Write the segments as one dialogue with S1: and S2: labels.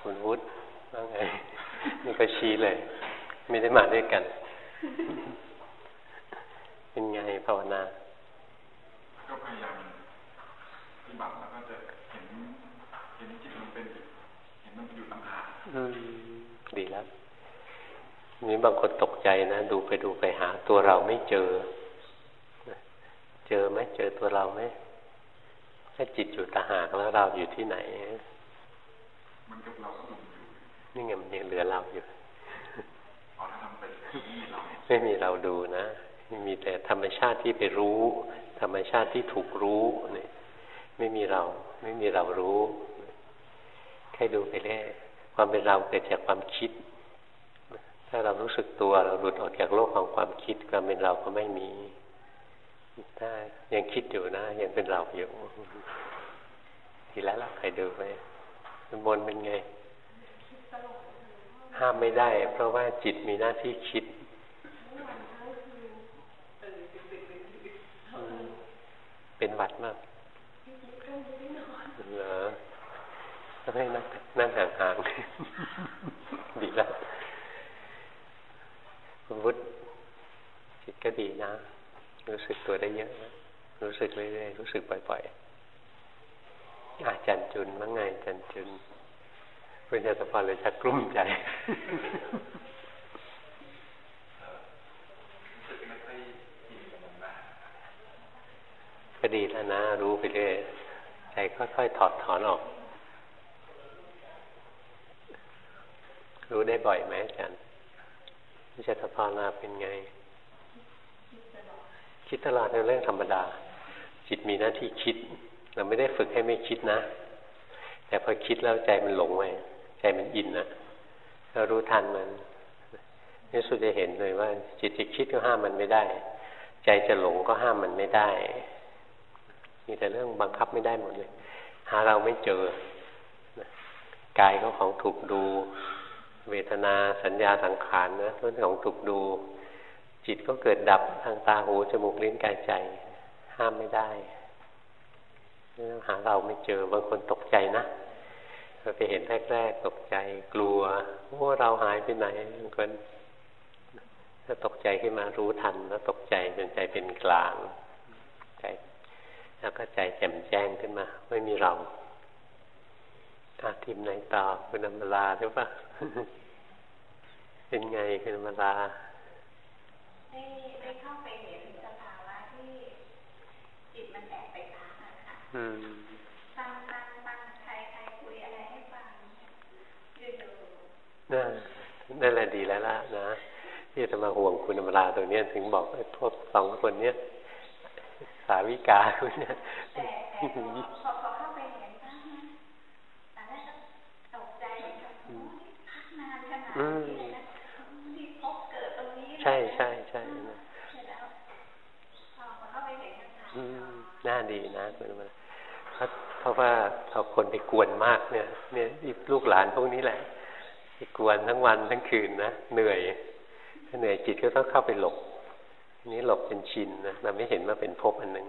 S1: คุณวุฒิว่าไงนี่ก็ชี้เลย ไม่ได้มาด้วยกัน เป็นไงภาวนา
S2: ก็พยายามปฏิบัติแล้วก็จะเห็นเห็นจิตมันเป็นเห็นมันอยู่ต่างหาก
S1: ดีแล้วนี้บางคนตกใจนะดูไปดูไปหาตัวเราไม่เจอ เจอไหมเจอตัวเราไหมถ้าจิตอยู่ตาหากแล้วเราอยู่ที่ไหน
S2: มันกับเราอยู่
S1: นี่ไงมันยังเหลือเราอยู่
S2: ไม่
S1: มีเราดูนะไม่มีแต่ธรรมชาติที่ไปรู้ ธรรมชาติที่ถูกรู้เนี่ยไม่มีเรา ไม่มีเรารู้แค่ดูไปเรื่อยความเป็นเราเกิดจากความคิด ถ้าเรารู้สึกตัวเราหลุดออกจากโลกของความคิดความเป็นเราก็ไม่มีถ้ายังคิดอยู่นะ ยังเป็นเราอยู่ ทีแล้วล่ะใครดูไหม บนเป็นไง ห้ามไม่ได้ เพราะว่าจิตมีหน้าที่คิดเป็นหวัดมากเหรอต้องให้นั่งนั่งห่างๆ ดีแล้ววุฒิจิตก็ดีนะ รู้สึกตัวได้เยอะนะรู้สึกเรื่อยๆรู้สึกบ่อยๆ อาจารย์จุนมั้งไงอาจารย์จุนเป็นยาสพานเลยชักกลุ้มใจก็ดีแล้วนะ รู้ไปเรื่อยใจค่อยๆถอดถอนออก รู้ได้บ่อยไหมอาจารย์วิชาภาวนาเป็นไง คิดตลอดเป็นเรื่องธรรมดา จิตมีหน้าที่คิด เราไม่ได้ฝึกให้ไม่คิดนะ แต่พอคิดแล้วใจมันหลงไปใจมันอินนะเรารู้ทันมันนี่สุดจะเห็นเลยว่า จิตจะคิดก็ห้ามมันไม่ได้ ใจจะหลงก็ห้ามมันไม่ได้ มีแต่เรื่องบังคับไม่ได้หมดเลย หาเราไม่เจอกายก็ของถูกดู เวทนาสัญญาสังขารนะเรื่องของถูกดู จิตก็เกิดดับทางตาหูจมูกลิ้นกายใจ ห้ามไม่ได้ หาเราไม่เจอบางคนตกใจนะไปเห็นแรกๆตกใจกลัวว่าเราหายไปไหนบางคนถ้าตกใจขึ้นมารู้ทัน แล้วตกใจจนใจเป็นกลางใจแล้วก็ใจแจ่มแจ้งขึ้นมา ไม่มีเราอาทีมไหนต่อคุณอมลาหรือเปล่าเป็นไงคุณอมลา
S3: ได้ได้เข้าไปเห็นสภาวะที่จิตมันแอบไป อะค่ะฟังฟังฟังใครใครคุยอะไรให้ฟังอยู่ๆนั่น
S1: นั่นแหละดีแล้วล่ะนะที่จะมาห่วงคุณอมลาตรงนี้ถึงบอกไอ้พวกสองคนเนี้ยสาวิกาคุณเนี่ยใช่ใช่ใช่น่าดีนะคุณมา เพราะว่าพอคนไปกวนมากเนี่ย เนี่ยลูกหลานพวกนี้แหละไปกวนทั้งวันทั้งคืนนะเหนื่อยเหนื่อยจิตก็ต้องเข้าไปหลบนี้หลบเป็นชินนะเราไม่เห็นว่าเป็นภพอันหนึ่ง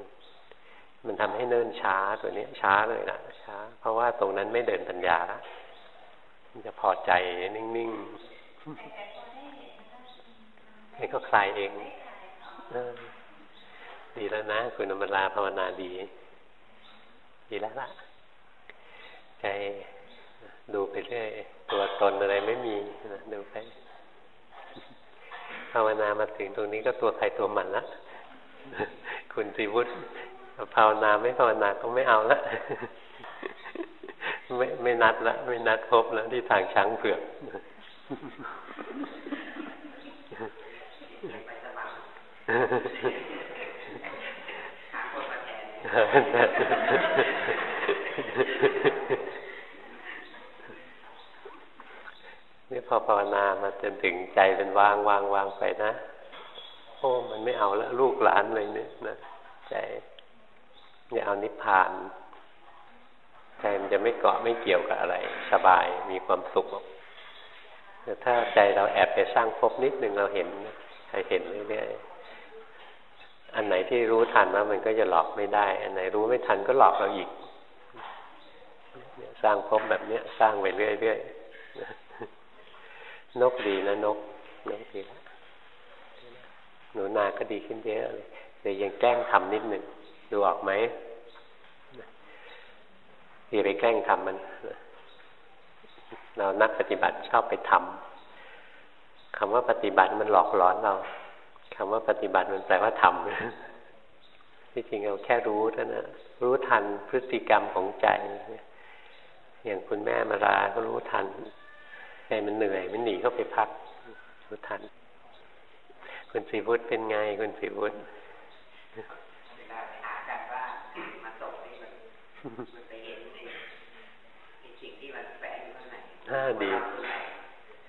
S1: มันทำให้เนิ่นช้าตัวนี้ช้าเลยนะช้า เพราะว่าตรงนั้นไม่เดินปัญญาละมันจะพอใจนิ่งๆนี่ก็คลายเองดีแล้วนะ คุณอมราภาวนาดี ดีแล้วล่ะใจดูไปเรื่อยตัวตนอะไรไม่มีนะดูไปภาวนามาถึงตรงนี้ก็ตัวใครตัวมันละคุณสิวุฒิภาวนาไม่ภาวนาก็ไม่เอาละไม่ไม่นัดละไม่นัดพบแล้วที่ทางช้างเผือกนี่ พอภาวนามาจนถึงใจเป็นวางวางวางไปนะโอ้มันไม่เอาแล้วลูกหลานเลยเนี่ยนะใจอย่าเอานิพพานใจมันจะไม่เกาะไม่เกี่ยวกับอะไร สบายมีความสุขแต่ถ้าใจเราแอบไปสร้างภพนิดหนึ่งเราเห็นใครเห็นเรื่อยๆอันไหนที่รู้ทันว่ามันก็จะหลอกไม่ได้ อันไหนรู้ไม่ทันก็หลอกเราอีกสร้างภพแบบเนี้ย สร้างไปเรื่อยๆ นกดีนะนกนกดีแล้วหนูนาก็ดีขึ้นเยอะเลยแต่ยังแกล้งทำนิดหนึ่งดูออกไหมอย่าไปแกล้งทำมัน เรานักปฏิบัติชอบไปทำคำว่าปฏิบัติมันหลอกหลอนเราคำว่าปฏิบัติมันแปลว่าทำที่จริงเราแค่รู้เท่านั้นรู้ทันพฤติกรรมของใจ อย่างคุณแม่มาราก็รู้ทัน ใจมันเหนื่อย มันหนีเข้าไปพักรู้ทัน คุณสีวุฒิเป็นไง คุณสีวุฒิ
S4: มันไปเห็นในสิ่งที่มันแฝงอยู่ข้างใน
S1: น่าดี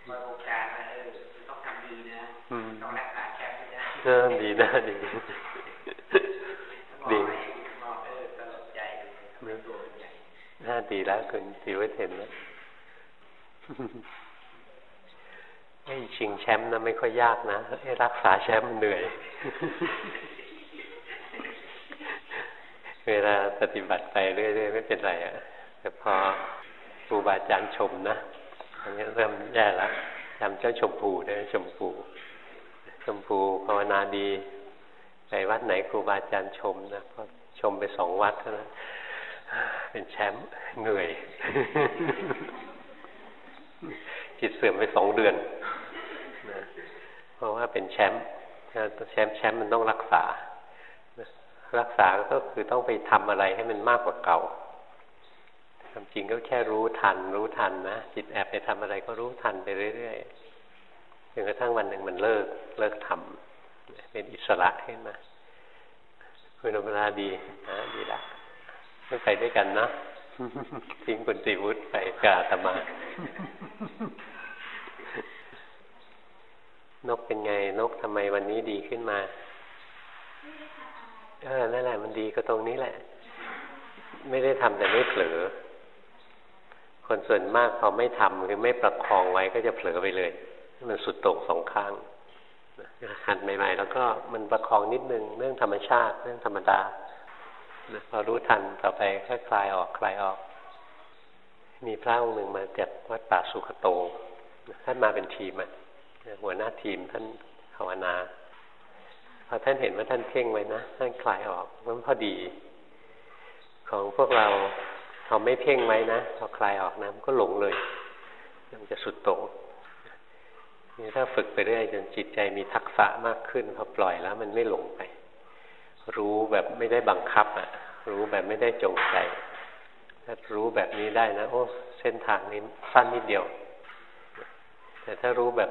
S4: มาโอกาสมาเออต้องทำดีนะต้องรักษาแชมป์นะ
S1: น่าดีน่าดีดีน่าดีแล้วคุณสีวัฒเห็นแล้ว ไอ้ชิงแชมป์นะไม่ค่อยยากนะไอ้รักษาแชมป์เหนื่อย เวลาปฏิบัติไปเรื่อยๆไม่เป็นไรอะ่ะแต่พอครูบาอาจารย์ชมนะอันนี้เริ่มแย่แล้วจำเจ้าชมพูได้ชมพู ชมพูภาวนาดีไปวัดไหนครูบาอาจารย์ชมนะพอชมไปสองวัดเท่านั้นเป็นแชมป์เหนื่อยจิตเสื่อมไปสองเดือน เพราะว่าเป็นแชมป์แชมป์แชมป์มันต้องรักษา รักษาก็คือต้องไปทำอะไรให้มันมากกว่าเก่าความจริงก็แค่รู้ทัน รู้ทันนะจิตแอบไปทำอะไรก็รู้ทันไปเรื่อยๆจนกระทั่งวันหนึ่งมันเลิกเลิกทำเป็นอิสระขึ้นมาคุณธรรมดาดีนะดีละไม่ไปด้วยกันนะทิ้งคุณติวุฒิไปกาตมา นกเป็นไง นกทำไมวันนี้ดีขึ้นมา เออ นั่นแหละ มันดีก็ตรงนี้แหละ ไม่ได้ทำแต่ไม่เผลอ คนส่วนมากพอไม่ทำหรือไม่ประคองไว้ก็จะเผลอไปเลย มันสุดโต่งสองข้างหัดใหม่ ๆ แล้วก็มันประคองนิดนึงเรื่องธรรมชาติ เรื่องธรรมดาพอรู้ทันต่อไปค่อยคลายออกคลายออก มีพระองค์หนึ่งมาจากวัดป่าสุขโตท่านมาเป็นทีมอะ หัวหน้าทีมท่านภาวนาพอท่านเห็นว่าท่านเพ่งไว้นะท่านคลายออกมันพอดี ของพวกเราเราไม่เพ่งไว้นะพอคลายออกนะมันก็หลงเลยมันจะสุดโต่งนี่ถ้าฝึกไปเรื่อยจนจิตใจมีทักษะมากขึ้นพอปล่อยแล้ว มันไม่หลงไป รู้แบบไม่ได้บังคับอะรู้แบบไม่ได้จงใจถ้ารู้แบบนี้ได้นะ โอ้ เส้นทางนี้สั้นนิดเดียว แต่ถ้ารู้แบบ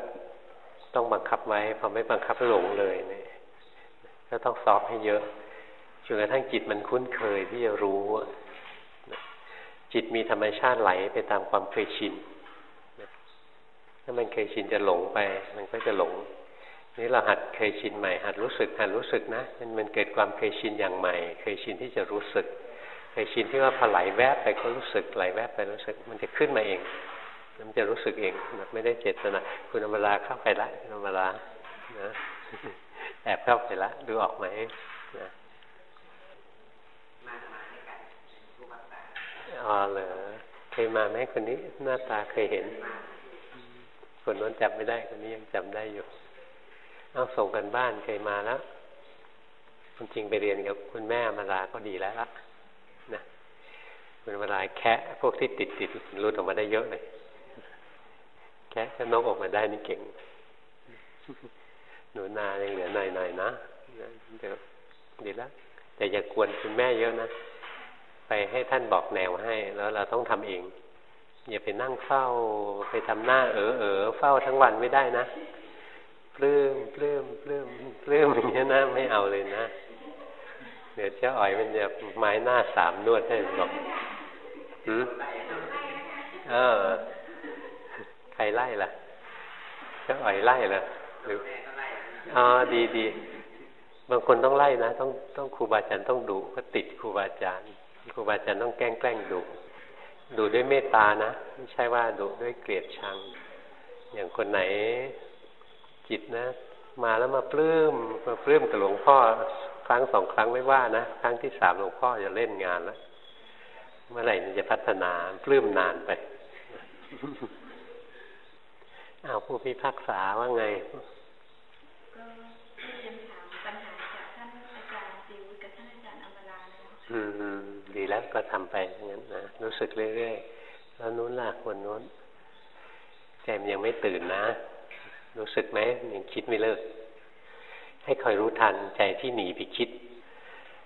S1: ต้องบังคับไว้พอไม่บังคับหลงเลยเนี่ยก็ต้องซ้อมให้เยอะจนกระทั่งจิตมันคุ้นเคยที่จะรู้ จิตมีธรรมชาติไหลไปตามความเคยชินถ้ามันเคยชินจะหลงไป มันก็จะหลง นี่เราหัดเคยชินใหม่ หัดรู้สึกหัดรู้สึกนะมันมันเกิดความเคยชินอย่างใหม่ เคยชินที่จะรู้สึก เคยชินที่ว่าพอไหลแวบไปก็รู้สึกไหลแวบไปรู้สึก มันจะขึ้นมาเอง มันจะรู้สึกเองไม่ได้เจตนาคุณธรรมดาเข้าไปละคุณธรรมดานะแอบเข้าไปละดูออกไหมนะอ๋อเหรอเคยมาไหมคนนี้หน้าตาเคยเห็น คนนั้นจำไม่ได้คนนี้ยังจำได้อยู่เอาส่งกันบ้านเคยมาแล้วคุณจริงไปเรียนกับคุณแม่มาลาก็ดีแล้วละนะคุณมาลาแค่พวกที่ติดติดรุดออกมาได้เยอะเลย แค่ก็นกออกมาได้นี่เก่ง หนูนายังเหลือหน่อยๆนะเดี๋ยวดีแล้วแต่อย่ากวนคุณแม่เยอะนะ ไปให้ท่านบอกแนวให้ แล้วเราต้องทำเอง อย่าไปนั่งเฝ้า ไปทำหน้าเออเออเฝ้าทั้งวันไม่ได้นะปลื้มปลื้มปลื้มปลื้มอย่างนี้นะไม่เอาเลยนะเดี๋ยวเจ้าอ๋อยมันจะไม้หน้าสามนวดให้บอกหืมเออใค รไล่ล่ะเจ้าอ๋อยไล่ล่ะหรืออ๋อดีดีบางคนต้องไล่นะ ต้องต้องครูบาอาจารย์ต้องดุก็ติดครูบาอาจารย์ครูบาอาจารย์ต้องแกล้งแกล้งดุดุด้วยเมตตานะไม่ใช่ว่าดุด้วยเกลียดชัง อย่างคนไหนจิตนะ มาแล้วมาปลื้มมาปลื้มกับหลวงพ่อ ครั้งสองครั้งไม่ว่านะ ครั้งที่สามหลวงพ่อจะเล่นงานแล้วเมื่อไหร่จะพัฒนาปลื้มนานไป เอาผู้พิพากษาว่าไง
S3: ก็เรียนถามปัญหาจากท่านอาจารย์ซิวกับท่านอาจารย์อมราแล้ว
S1: อืมดีแล้วก็ทำไปงั้นนะรู้สึกเรื่อยๆแล้วนู้นล่ะคนนู้นใจมันยังไม่ตื่นนะ รู้สึกไหมยังคิดไม่เลิก ให้คอยรู้ทันใจที่หนีไปคิด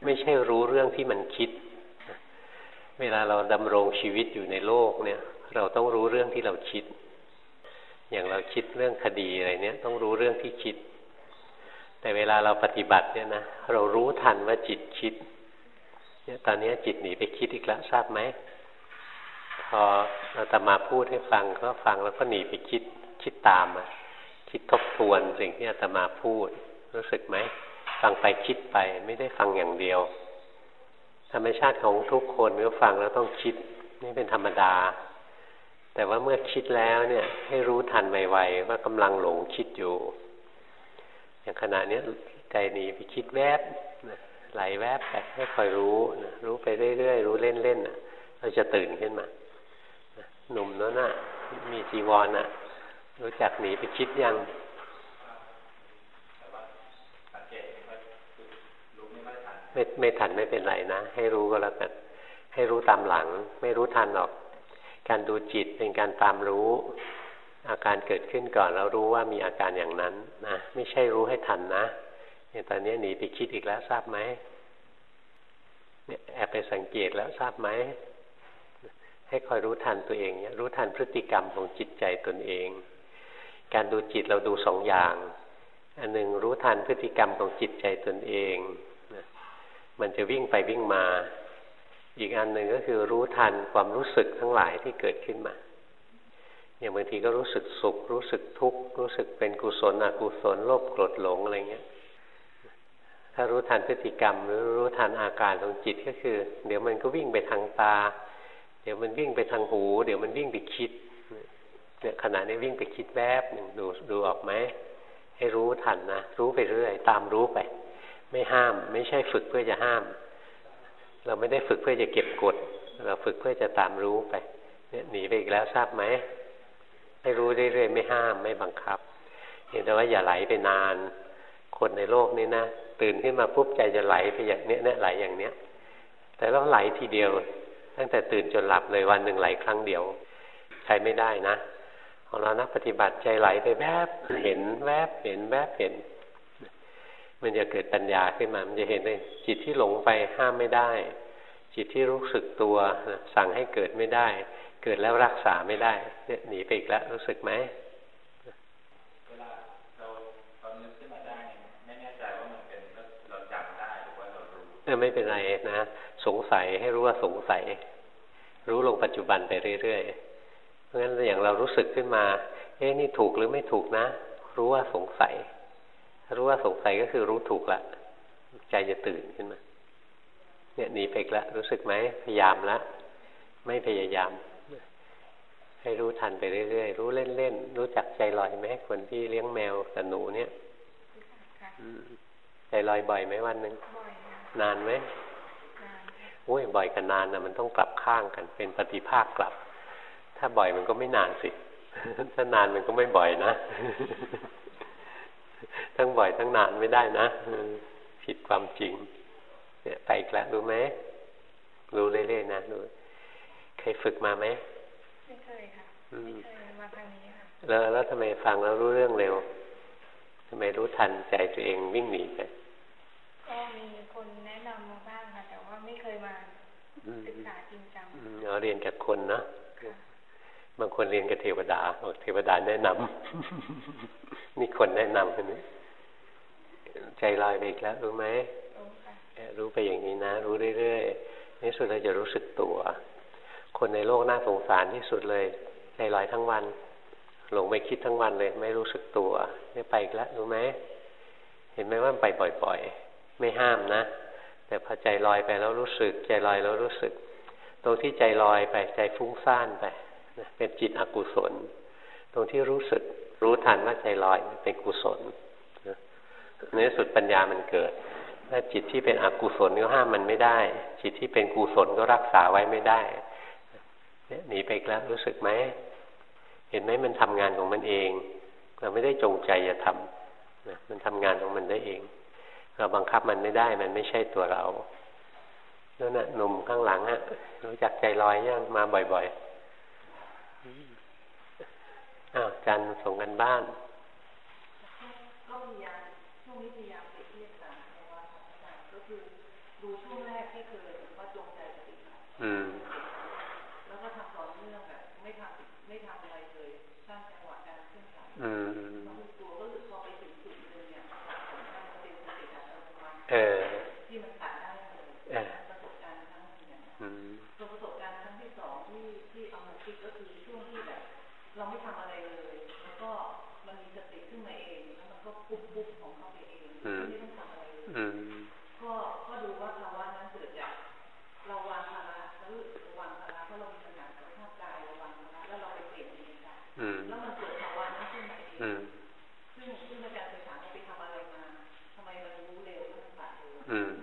S1: ไม่ใช่รู้เรื่องที่มันคิด เวลาเราดำรงชีวิตอยู่ในโลกเนี่ย เราต้องรู้เรื่องที่เราคิด อย่างเราคิดเรื่องคดีอะไรเนี้ยต้องรู้เรื่องที่คิด แต่เวลาเราปฏิบัติเนี่ยนะเรารู้ทันว่าจิตคิด เนี่ยตอนนี้จิตหนีไปคิดอีกแล้วทราบไหมพอเราตมาพูดให้ฟังก็ฟังแล้วก็หนีไปคิดคิดตามมาคิดทบทวนสิ่งที่อาตมาพูด รู้สึกไหมฟังไปคิดไปไม่ได้ฟังอย่างเดียว ธรรมชาติของทุกคนเมื่อฟังแล้วต้องคิด นี่เป็นธรรมดา แต่ว่าเมื่อคิดแล้วเนี่ยให้รู้ทันไวๆว่ากำลังหลงคิดอยู่ อย่างขณะนี้ใจหนีไปคิดแวบไหลแวบไปให้คอยรู้นะรู้ไปเรื่อยๆรู้เล่นๆเราจะตื่นขึ้นมาหนุ่มนั่นน่ะ มีจีวรน่ะ รู้จักหนีไปคิดยังไม่ไม่ทันไม่เป็นไรนะ ให้รู้ก็แล้วกันให้รู้ตามหลัง ไม่รู้ทันหรอก การดูจิตเป็นการตามรู้ อาการเกิดขึ้นก่อนแล้วรู้ว่ามีอาการอย่างนั้นนะไม่ใช่รู้ให้ทันนะเนี่ยตอนนี้หนีไปคิดอีกแล้วทราบไหมเนี่ยแอบไปสังเกตแล้วทราบไหมให้คอยรู้ทันตัวเองเนี่ยรู้ทันพฤติกรรมของจิตใจตนเอง การดูจิตเราดูสองอย่าง อันหนึ่งรู้ทันพฤติกรรมของจิตใจตนเอง มันจะวิ่งไปวิ่งมา อีกอันหนึ่งก็คือรู้ทันความรู้สึกทั้งหลายที่เกิดขึ้นมาอย่างบางทีก็รู้สึกสุข รู้สึกทุกข์รู้สึกเป็นกุศลอกุศลโลภโกรธหลงอะไรเงี้ยถ้ารู้ทันพฤติกรรม หรือรู้ทันอาการของจิตก็คือ เดี๋ยวมันก็วิ่งไปทางตา เดี๋ยวมันวิ่งไปทางหู เดี๋ยวมันวิ่งไปคิดเนี่ยขณะนี้วิ่งไปคิดแวบหนึ่งดูดูออกไหมให้รู้ทันนะรู้ไปเรื่อย ตามรู้ไป ไม่ห้าม ไม่ใช่ฝึกเพื่อจะห้าม เราไม่ได้ฝึกเพื่อจะเก็บกด เราฝึกเพื่อจะตามรู้ไป เนี่ยหนีไปอีกแล้วทราบไหมให้รู้เรื่อยๆไม่ห้ามไม่บังคับ เห็นแต่ว่าอย่าไหลไปนาน คนในโลกนี้นะตื่นขึ้นมาปุ๊บใจจะไหลไปอย่างเนี้ยเนี่ยไหลอย่างเนี้ย แต่ต้องไหลทีเดียว ตั้งแต่ตื่นจนหลับเลยวันหนึ่งไหลครั้งเดียว ใช้ไม่ได้นะของเรานักปฏิบัติใจไหลไปแวบเห็นแวบเห็นแวบเห็น มันจะเกิดปัญญาขึ้นมา มันจะเห็นเลยจิตที่หลงไปห้ามไม่ได้ จิตที่รู้สึกตัวสั่งให้เกิดไม่ได้ เกิดแล้วรักษาไม่ได้เนี่ยหนีไปอีกแล้วรู้สึกไหมเออไม่เป็นไรนะสงสัยให้รู้ว่าสงสัย รู้ลงปัจจุบันไปเรื่อยๆเพราะงั้นอย่างเรารู้สึกขึ้นมา เอ๊ะนี่ถูกหรือไม่ถูกนะ รู้ว่าสงสัย รู้ว่าสงสัยก็คือรู้ถูกละ ใจจะตื่นขึ้นมา เนี่ยหนีไปแล้วรู้สึกไหมพยายามแล้วไม่พยายาม ให้รู้ทันไปเรื่อยๆ รู้เล่นๆ รู้จักใจลอยไหมคนที่เลี้ยงแมวกับหนูเนี่ยใจลอยบ่อยไหมวันหนึ่งนานไหมโอ้ยบ่อยกับนานนะมันต้องกลับข้างกันเป็นปฏิภาคกลับ ถ้าบ่อยมันก็ไม่นานสิ ถ้านานมันก็ไม่บ่อยนะ ทั้งบ่อยทั้งนานไม่ได้นะผิดความจริง เนี่ยไปอีกแล้วรู้ไหมรู้เรื่อยๆนะรู้เคยฝึกมาไหม
S3: ไม่เคยค่ะไม่เคยมาทางนี้ค่ะ
S1: แล้วแล้วทำไมฟังแล้วรู้เรื่องเร็วทำไมรู้ทันใจตัวเองวิ่งหนีไป
S3: ก็มีคนแนะนำมาบ้างค่ะแต่ว่าไม่เคยมาศึกษาจริงจัง
S1: เราเรียนกับคนนะ บางคนเรียนกับเทวดาเทวดาแนะนำมีคนแนะนำคนนี้ใจลอยไปอีกแล้วรู้ไหมรู้ไปอย่างนี้นะ รู้เรื่อยๆในสุดเราจะรู้สึกตัว คนในโลกน่าสงสารที่สุดเลย ใจลอยทั้งวัน หลงไปคิดทั้งวันเลย ไม่รู้สึกตัวนี่ไปอีกแล้วรู้ไหมเห็นไหมว่าไปบ่อย ๆ ไม่ห้ามนะ แต่พอใจลอยไปแล้วรู้สึก ใจลอยแล้วรู้สึก ตรงที่ใจลอยไปใจฟุ้งซ่านไป เป็นจิตอกุศล ตรงที่รู้สึกรู้ทันว่าใจลอยเป็นกุศลในสุดปัญญามันเกิดถ้าจิตที่เป็นอกุศลก็ห้ามมันไม่ได้ จิตที่เป็นกุศลก็รักษาไว้ไม่ได้เนี่ยหนีไปแล้วรู้สึกไหมเห็นไหมมันทำงานของมันเอง เราไม่ได้จงใจจะทำนะมันทำงานของมันได้เอง เราบังคับมันไม่ได้ มันไม่ใช่ตัวเรานั่นน่ะหนุ่มข้างหลังอะรู้จักใจลอยยังมาบ่อยๆ อ้าวจันส่งกันบ้าน ก็พยายามช่วงนี้พยายามเปรียบเทียบกันในวัดก็คือดูช่วงแรกที่เคยว่าจงใจปฏิบัติแล้วก็ทำต่อเนื่องแบบไม่ทำไม่ทำอะไรเลยสร้างจังหวะการขึ้นไหวตัวก็คือพอไปถึงจุดนึงเนี่ยผมได้เป็นสติอัตโนมัติที่มันตัดได้เลยประสบการณ์ครั้งที่สองที่ที่เอามาคิดก็คือช่วงที่แบบ เราไม่ทำอะไร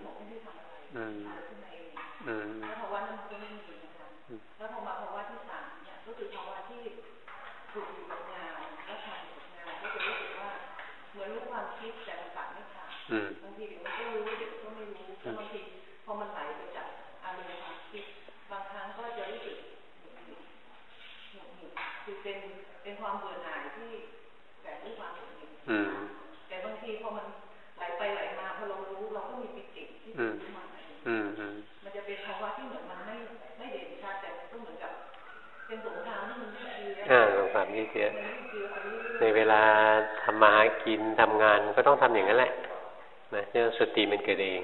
S1: อกไม่ได้ทำอะไรขึ้นมาเองแล้วภาวะนั้นมันก็ไม่มีนะคะแล้วพอมาภาวะที่สามเนี่ยก็คือภาวะที่ถูกอยู่กับงานแล้วทำกับงานก็จะรู้สึกว่าเหมือนรู้ความคิดแต่มันตัดไม่ขาดบางทีเดี๋ยวมันก็รู้เดี๋ยวก็ไม่รู้บางทีพอมันไหลไปจากอารมณ์ความคิดบางครั้งก็จะรู้สึกหงุดหงิดหงุดหงิดคือเป็นเป็นความเบื่อหน่ายที่แบบด้วยความหงุดหงิดแต่บางทีพอมันไหลไปไหลมาพอเรารู้เราก็มีปิติที่รู้มามันจะเป็นภาวะที่เหมือนมันไม่ไม่เด่นชัดแต่ก็เหมือนกับ เป็นสงครามที่มันยืดเยื้ออ่าสงครามยืดเยื้อในเวลาทำมาหากินทำงานก็ต้องทำอย่างนั้นแหละนะเนื่อสติมันเกิดเอง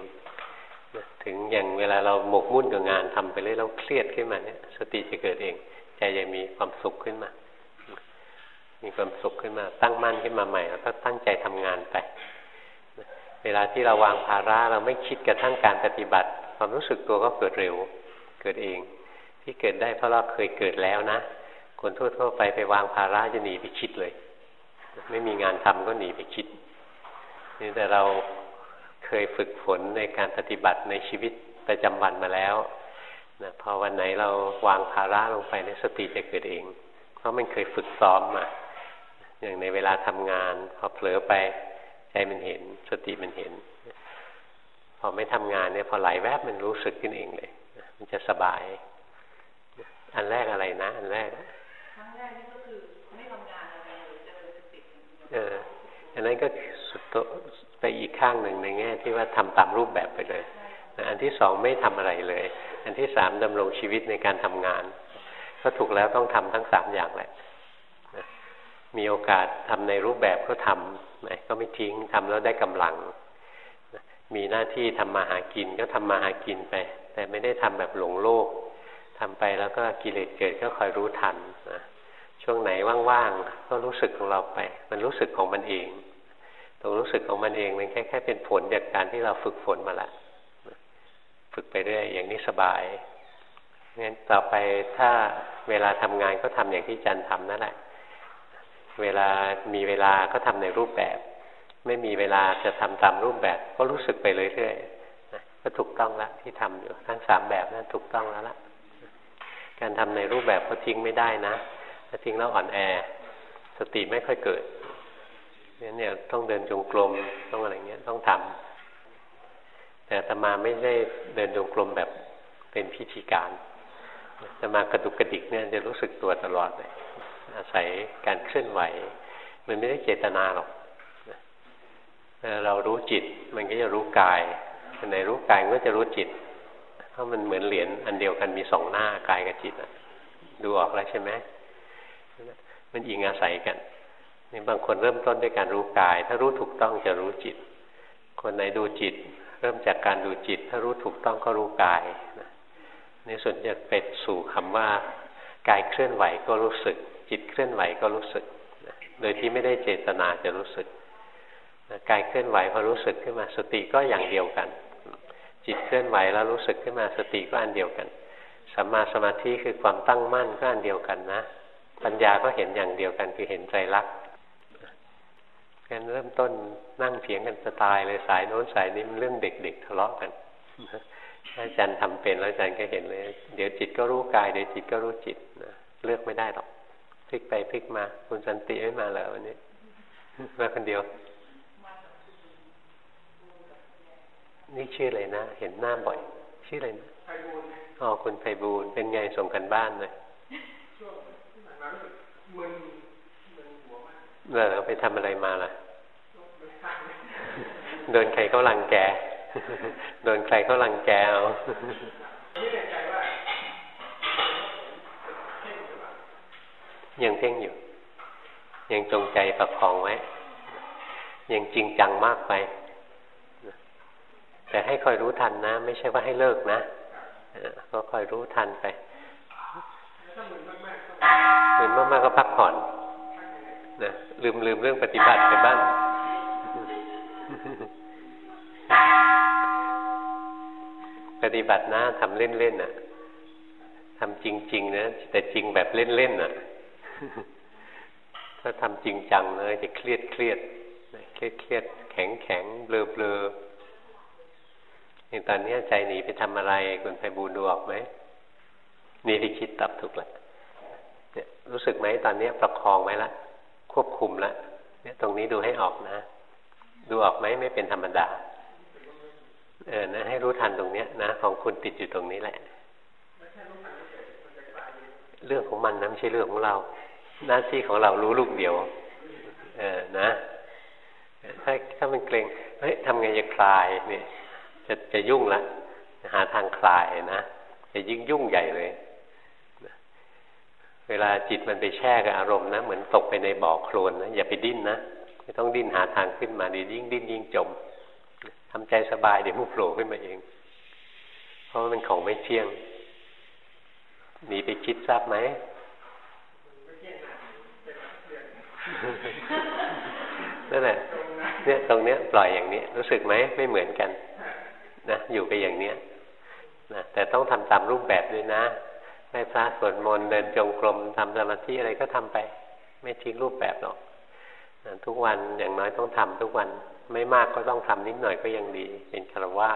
S1: ถึงอย่างเวลาเราหมกมุ่นกับงานทำไปเรื่อยเราเครียดขึ้นมาเนี่ยสติจะเกิดเอง ใจจะมีความสุขขึ้นมา มีความสุขขึ้นมา ตั้งมั่นขึ้นมาใหม่แล้วก็ตั้งใจทำงานไป เวลาที่เราวางภาระเราไม่คิดกระทั่งการปฏิบัติ ความรู้สึกตัวก็เกิดเร็ว เกิดเอง ที่เกิดได้เพราะเราเคยเกิดแล้วนะ คนทั่วๆไปไปวางภาระจะหนีไปคิดเลย ไม่มีงานทำก็หนีไปคิด นี่แต่เราเคยฝึกฝนในการปฏิบัติในชีวิตประจำวันมาแล้วนะพอวันไหนเราวางภาระลงไปในสติจะเกิดเอง เพราะมันเคยฝึกซ้อมมาอย่างในเวลาทำงาน พอเผลอไปใจมันเห็น สติมันเห็น พอไม่ทำงานเนี่ยพอไหลแวบมันรู้สึกขึ้นเองเลย มันจะสบาย อันแรกอะไรนะ อันแรก อออันนั้นก็สุดโตไปอีกข้างหนึ่งในแง่ที่ว่าทำตามรูปแบบไปเลยอันที่สองไม่ทำอะไรเลย อันที่สามดำรงชีวิตในการทำงาน ก็ถูกแล้วต้องทำทั้งสามอย่างแหละมีโอกาสทำในรูปแบบก็ทำนะก็ไม่ทิ้งทำแล้วได้กำลัง มีหน้าที่ทำมาหากินก็ทำมาหากินไป แต่ไม่ได้ทำแบบหลงโลกทำไปแล้วก็กิเลสเกิดก็คอยรู้ทันนะ ช่วงไหนว่างๆก็รู้สึกของเราไป มันรู้สึกของมันเอง ตรงรู้สึกของมันเองมันแค่แค่เป็นผลจากการที่เราฝึกฝนมาละฝึกไปเรื่อยอย่างนี้สบายงั้นต่อไปถ้าเวลาทำงานก็ทำอย่างที่จันทำนั่นแหละ เวลามีเวลาก็ทำในรูปแบบ ไม่มีเวลาจะทำตามรูปแบบ ก็รู้สึกไปเรื่อยๆก็ถูกต้องล้วที่ทำอยู่ทั้งสามแบบนั้นถูกต้องแล้วละการทำในรูปแบบก็ทิ้งไม่ได้นะ ถ้าทิ้งแล้วอ่อนแอ สติไม่ค่อยเกิดเนี่ยเนี่ยต้องเดินจงกรมต้องอะไรเงี้ยต้องทำแต่ตมาไม่ได้เดินจงกรมแบบเป็นพิธีการตมากระดุกกระดิกเนี่ยจะรู้สึกตัวตลอดเลยอาศัยการเคลื่อนไหว มันไม่ได้เจตนาหรอกเรารู้จิตมันก็จะรู้กายในรู้กายก็จะรู้จิต เพราะมันเหมือนเหรียญอันเดียวกันมีสองหน้ากายกับจิตอะดูออกแล้วใช่ไหม มันอิงอาศัยกันนี่บางคนเริ่มต้นด้วยการรู้กาย ถ้ารู้ถูกต้องจะรู้จิต คนไหนดูจิต เริ่มจากการดูจิต ถ้ารู้ถูกต้องก็รู้กายนี่ส่วนจะเป็นสู่คำว่ากายเคลื่อนไหวก็รู้สึก จิตเคลื่อนไหวก็รู้สึก โดยที่ไม่ได้เจตนาจะรู้สึกกายเคลื่อนไหวพอรู้สึกขึ้นมาสติก็อย่างเดียวกัน จิตเคลื่อนไหวแล้วรู้สึกขึ้นมาสติก็อันเดียวกันสัมมาสมาธิคือความตั้งมั่นก็อันเดียวกันนะ ปัญญาก็เห็นอย่างเดียวกันคือเห็นใจรักกันเริ่มต้นนั่งเถียงกันจะตายเลยสายโน้นสายนี้มันเรื่องเด็ก ๆ ทะเลาะกันอาจารย์ทำเป็นแล้วอาจารย์ก็เห็นเลย เดี๋ยวจิตก็รู้กายเดี๋ยวจิตก็รู้จิตนะเลือกไม่ได้หรอกพลิกไปพลิกมา คุณสันติไม่มาเหรอวันนี้มาคนเดียว นี่ชื่ออะไรนะ เห็นหน้าบ่อย ชื่ออะไรนะอ๋อคุณไพบูลเป็นไงส่งกันบ้านเลย เออไปทำอะไรมาล่ะ โดนใครเขาลังแก โดนใครเขาลังแกเอายังเพ่งอยู่ ยังจงใจประคองไว้ ยังจริงจังมากไป แต่ให้คอยรู้ทันนะ ไม่ใช่ว่าให้เลิกนะ ก็คอยรู้ทันไปเหมือนมากๆก็พักผ่อน นะลืมลืมเรื่องปฏิบัติไปบ้างปฏิบัตินะทำเล่นๆน่ะทำจริง ๆ นะ แต่จริงแบบเล่นๆน่ะ ถ้าทำจริงจังเลยจะเครียดเครียดเครียดเครียดแข็งแข็งเบลอเบลออย่างตอนนี้ใจหนีไปทำอะไรคุณไปบูดูออกไหมนี่ที่คิดตับถูกแล้วเนี่ยรู้สึกไหมตอนนี้ประคองไว้ละ ควบคุมละเนี่ยตรงนี้ดูให้ออกนะ ดูออกไหมไม่เป็นธรรมดา เออนะ ให้รู้ทันตรงเนี้ยนะ ของคุณติดอยู่ตรงนี้แหละ เรื่องของมันนะไม่ใช่เรื่องของเรา หน้าที่ของเรารู้ลูกเดียว เออนะถ้าถ้ามันเกรงเฮ้ยทำไงจะคลายเนี่ยจะจะยุ่งละหาทางคลายนะจะยิ่งยุ่งใหญ่เลย เวลาจิตมันไปแช่กับอารมณ์นะ เหมือนตกไปในบ่อโคลนนะอย่าไปดิ้นนะไม่ต้องดิ้นหาทางขึ้นมาดียิ่งดิ้นยิ่งจมทำใจสบายเดี๋ยวมันโผล่ขึ้นมาเอง เพราะมันของไม่เที่ยงหนีไปคิดทราบไหมนั่นแหละเนี่ยตรงเนี้ยปล่อยอย่างนี้ รู้สึกไหมไม่เหมือนกัน นะอยู่ไปอย่างเนี้ยนะแต่ต้องทำตามรูปแบบด้วยนะ ไหว้พระสวดมนต์เดินจงกรมทำสมาธิอะไรก็ทำไป ไม่ทิ้งรูปแบบหรอกทุกวันอย่างน้อยต้องทำทุกวันไม่มากก็ต้องทำนิดหน่อยก็ยังดี เป็นคารวะ